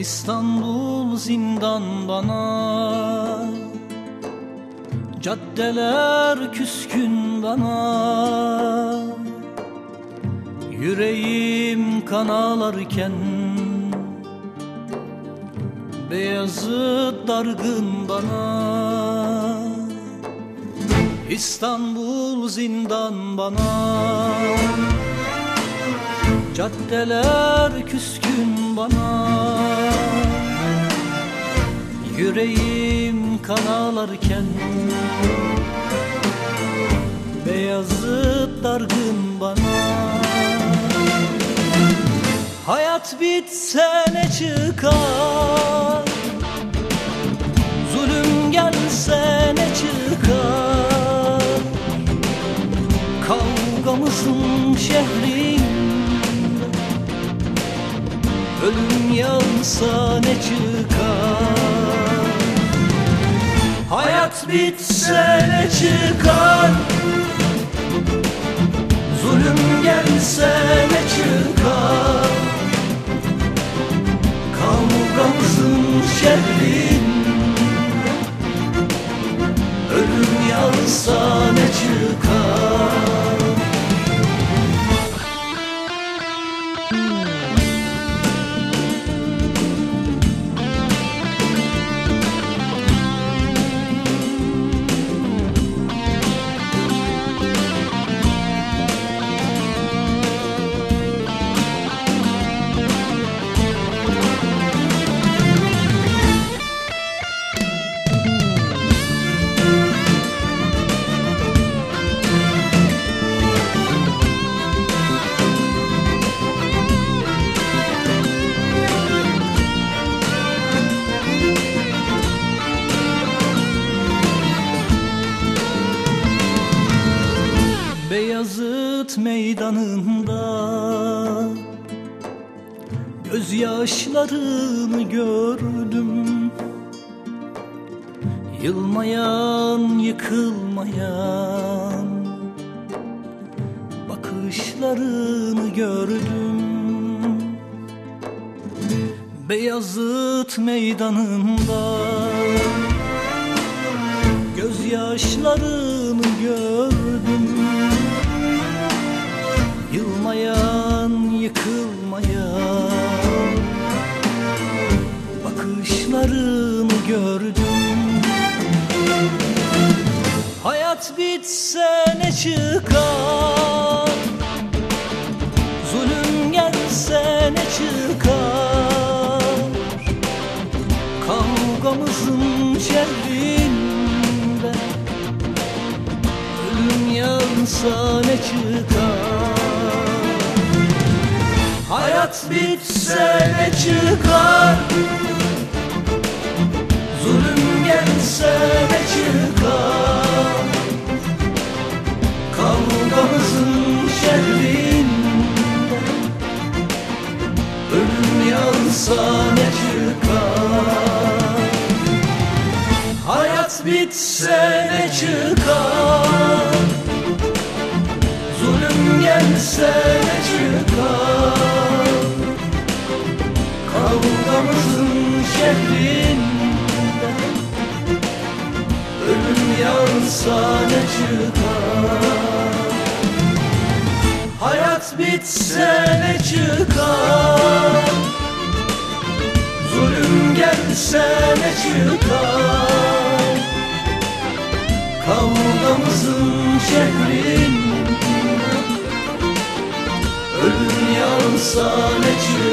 İstanbul zindan bana. Caddeler küskün bana. Yüreğim kanalarken Beyazı dargın bana. İstanbul zindan bana Caddeler küskün bana. Yüreğim kanalarken Beyazı dargın bana. Hayat bitse ne çıkar Ölüm yansa ne çıkar? Hayat bitse ne çıkar? Zulüm gelse ne çıkar? Kavgamızın Beyazıt meydanında Gözyaşlarını gördüm Yılmayan, yıkılmayan Bakışlarını gördüm Beyazıt meydanında Gözyaşlarını gördüm Bakışlarını gördüm. Hayat bitse ne çıkar? Zulüm gelse ne çıkar? Kavgamızın şerrinde Ölüm yansa ne çıkar? Hayat bitse ne çıkar çıkar. Kavgamızın şerrinde Ölüm yansa ne çıkar? Hayat bitse ne çıkar? Zulüm gelse ne çıkar? Kavgamızın şehrinde yansa ne çıkar. Hayat bitse ne çıkar? Zulüm gelse ne çıkar? Kavgamızın şehrinde Ölüm yansa ne çıkar